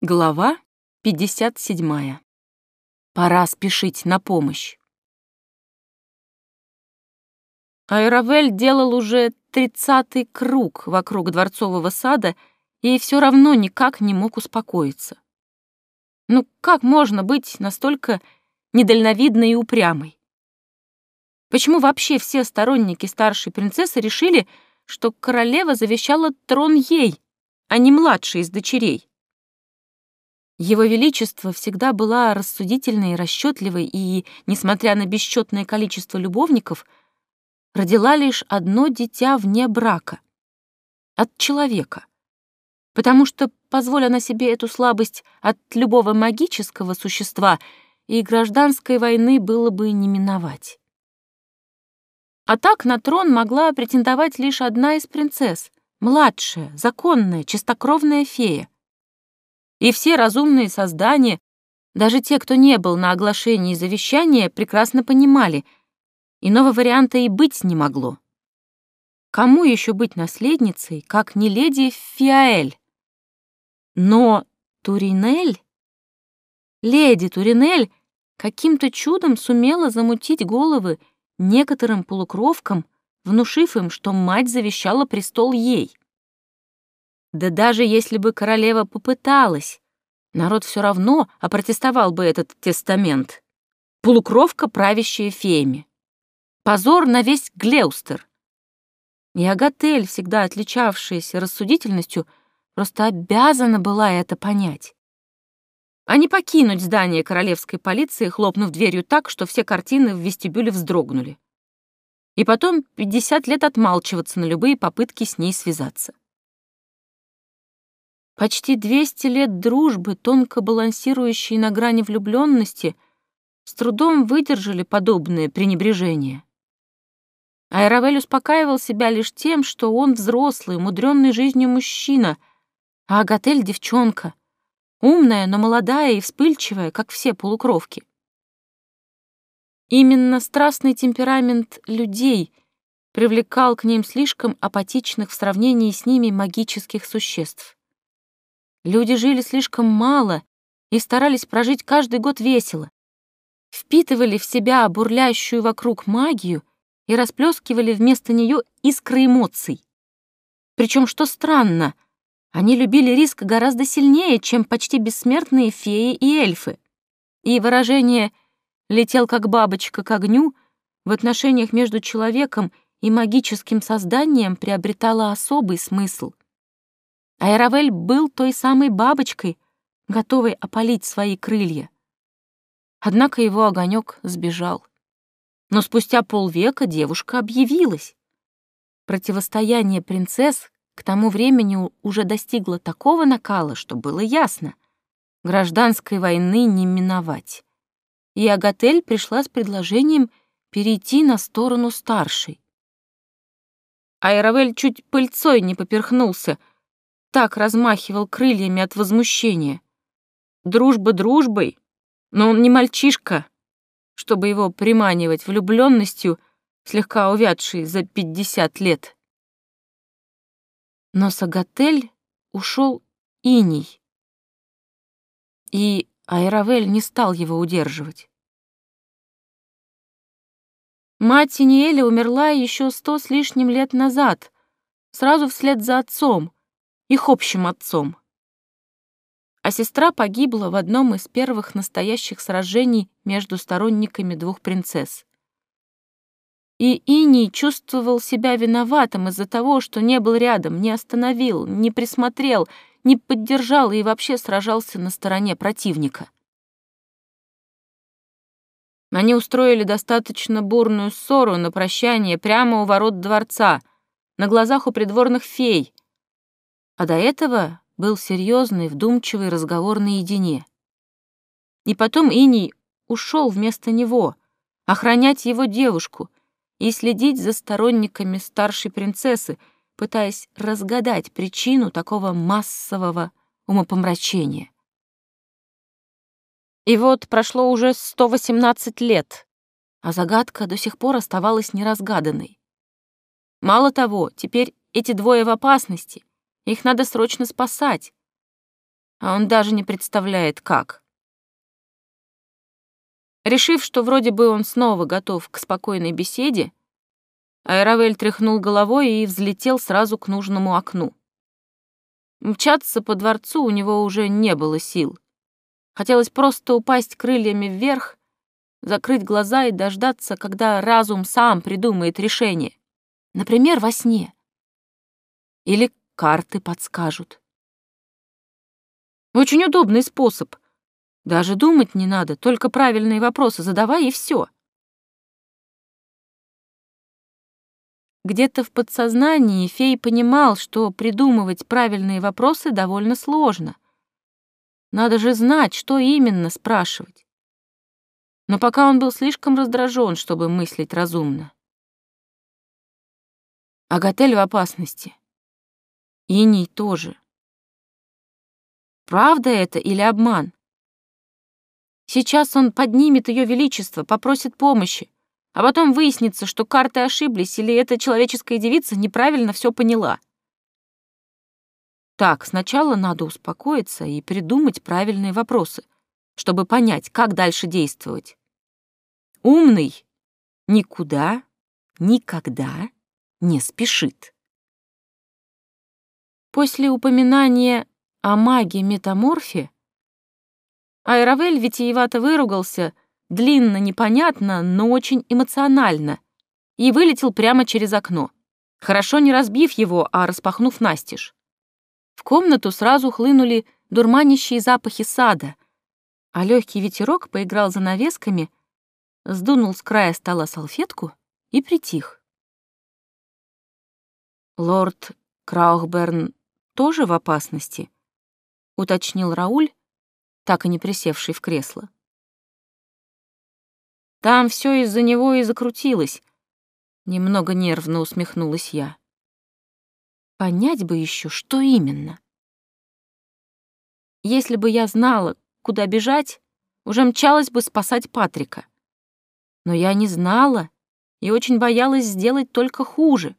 Глава 57. Пора спешить на помощь. Айравель делал уже тридцатый круг вокруг дворцового сада и все равно никак не мог успокоиться. Ну как можно быть настолько недальновидной и упрямой? Почему вообще все сторонники старшей принцессы решили, что королева завещала трон ей, а не младшей из дочерей? Его Величество всегда была рассудительной и расчетливой и, несмотря на бесчетное количество любовников, родила лишь одно дитя вне брака. От человека. Потому что, позволь она себе эту слабость от любого магического существа, и гражданской войны было бы не миновать. А так на трон могла претендовать лишь одна из принцесс, младшая, законная, чистокровная фея — и все разумные создания, даже те, кто не был на оглашении завещания, прекрасно понимали, иного варианта и быть не могло. Кому еще быть наследницей, как не леди Фиаэль? Но Туринель, леди Туринель, каким-то чудом сумела замутить головы некоторым полукровкам, внушив им, что мать завещала престол ей. Да даже если бы королева попыталась, народ все равно опротестовал бы этот тестамент. Полукровка, правящая феями. Позор на весь Глеустер. И Агатель, всегда отличавшаяся рассудительностью, просто обязана была это понять. А не покинуть здание королевской полиции, хлопнув дверью так, что все картины в вестибюле вздрогнули. И потом 50 лет отмалчиваться на любые попытки с ней связаться. Почти 200 лет дружбы, тонко балансирующей на грани влюбленности, с трудом выдержали подобное пренебрежение. Айравель успокаивал себя лишь тем, что он взрослый, мудрённый жизнью мужчина, а Агатель — девчонка, умная, но молодая и вспыльчивая, как все полукровки. Именно страстный темперамент людей привлекал к ним слишком апатичных в сравнении с ними магических существ. Люди жили слишком мало и старались прожить каждый год весело. Впитывали в себя бурлящую вокруг магию и расплескивали вместо нее искры эмоций. Причем, что странно, они любили риск гораздо сильнее, чем почти бессмертные феи и эльфы. И выражение «летел как бабочка к огню» в отношениях между человеком и магическим созданием приобретало особый смысл. Айравель был той самой бабочкой, готовой опалить свои крылья. Однако его огонек сбежал. Но спустя полвека девушка объявилась. Противостояние принцесс к тому времени уже достигло такого накала, что было ясно. Гражданской войны не миновать. И Агатель пришла с предложением перейти на сторону старшей. Айравель чуть пыльцой не поперхнулся — так размахивал крыльями от возмущения. Дружба дружбой, но он не мальчишка, чтобы его приманивать влюбленностью, слегка увядшей за пятьдесят лет. Но Сагатель ушел иней, и Айравель не стал его удерживать. Мать Синиэля умерла еще сто с лишним лет назад, сразу вслед за отцом, их общим отцом. А сестра погибла в одном из первых настоящих сражений между сторонниками двух принцесс. И Иний чувствовал себя виноватым из-за того, что не был рядом, не остановил, не присмотрел, не поддержал и вообще сражался на стороне противника. Они устроили достаточно бурную ссору на прощание прямо у ворот дворца, на глазах у придворных фей, а до этого был серьезный, вдумчивый разговор наедине. И потом Иний ушел вместо него, охранять его девушку и следить за сторонниками старшей принцессы, пытаясь разгадать причину такого массового умопомрачения. И вот прошло уже 118 лет, а загадка до сих пор оставалась неразгаданной. Мало того, теперь эти двое в опасности, их надо срочно спасать. а он даже не представляет, как. Решив, что вроде бы он снова готов к спокойной беседе, Айравель тряхнул головой и взлетел сразу к нужному окну. Мчаться по дворцу у него уже не было сил. Хотелось просто упасть крыльями вверх, закрыть глаза и дождаться, когда разум сам придумает решение. Например, во сне. Или карты подскажут. Очень удобный способ. Даже думать не надо, только правильные вопросы задавай и все. Где-то в подсознании Фей понимал, что придумывать правильные вопросы довольно сложно. Надо же знать, что именно спрашивать. Но пока он был слишком раздражен, чтобы мыслить разумно. Агатель в опасности. Иний тоже. Правда это или обман? Сейчас он поднимет ее величество, попросит помощи, а потом выяснится, что карты ошиблись или эта человеческая девица неправильно все поняла. Так, сначала надо успокоиться и придумать правильные вопросы, чтобы понять, как дальше действовать. Умный никуда, никогда не спешит. После упоминания о маге-метаморфе Айравель витиевато выругался — длинно, непонятно, но очень эмоционально, и вылетел прямо через окно, хорошо не разбив его, а распахнув настежь. В комнату сразу хлынули дурманящие запахи сада, а легкий ветерок поиграл за навесками, сдунул с края стола салфетку и притих. «Лорд Краухберн тоже в опасности?» — уточнил Рауль, так и не присевший в кресло. Там все из-за него и закрутилось. Немного нервно усмехнулась я. Понять бы еще, что именно. Если бы я знала, куда бежать, уже мчалась бы спасать Патрика. Но я не знала и очень боялась сделать только хуже,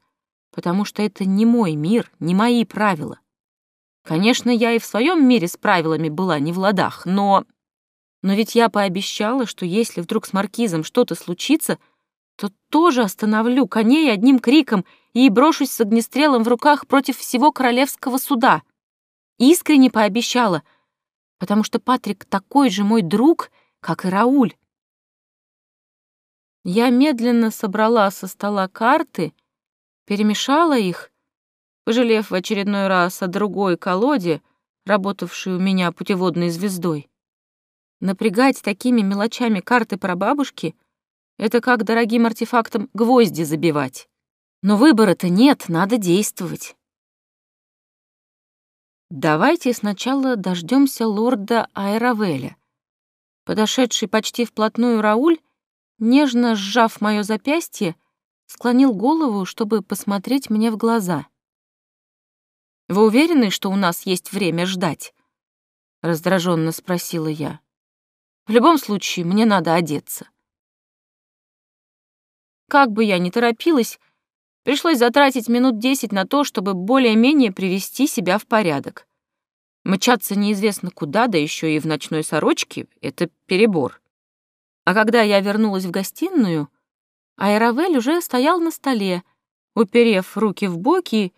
потому что это не мой мир, не мои правила. Конечно, я и в своем мире с правилами была не в ладах, но... Но ведь я пообещала, что если вдруг с маркизом что-то случится, то тоже остановлю коней одним криком и брошусь с огнестрелом в руках против всего королевского суда. Искренне пообещала, потому что Патрик такой же мой друг, как и Рауль. Я медленно собрала со стола карты, перемешала их, пожалев в очередной раз о другой колоде, работавшей у меня путеводной звездой. Напрягать такими мелочами карты прабабушки — это как дорогим артефактом гвозди забивать. Но выбора-то нет, надо действовать. Давайте сначала дождемся лорда Айравеля. Подошедший почти вплотную Рауль, нежно сжав мое запястье, склонил голову, чтобы посмотреть мне в глаза. «Вы уверены, что у нас есть время ждать?» — раздраженно спросила я. В любом случае, мне надо одеться. Как бы я ни торопилась, пришлось затратить минут десять на то, чтобы более-менее привести себя в порядок. Мчаться неизвестно куда, да еще и в ночной сорочке — это перебор. А когда я вернулась в гостиную, Айравель уже стоял на столе, уперев руки в боки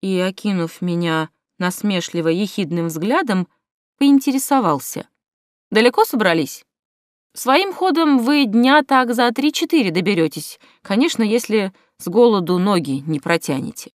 и, окинув меня насмешливо ехидным взглядом, поинтересовался. Далеко собрались? Своим ходом вы дня так за три-четыре доберетесь, конечно, если с голоду ноги не протянете.